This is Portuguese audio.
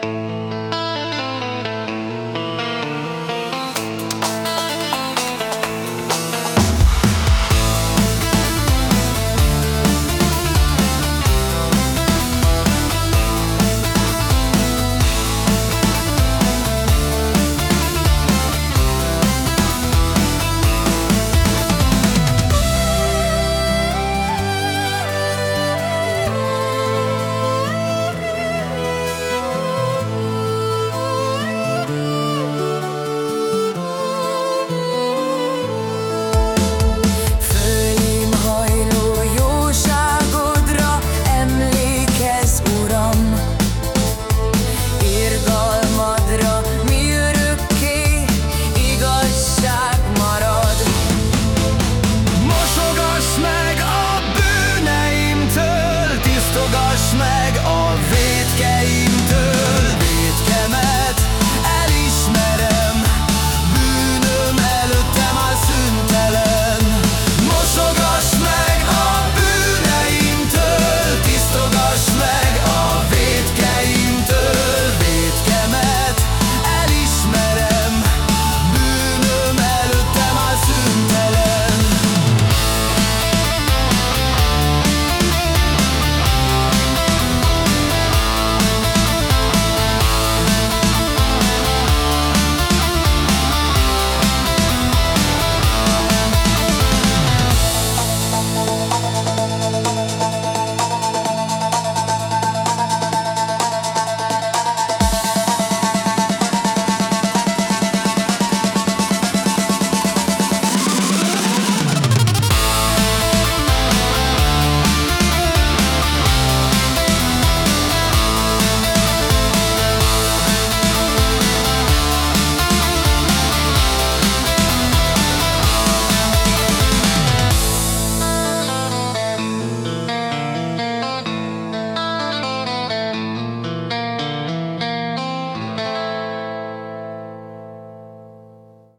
Música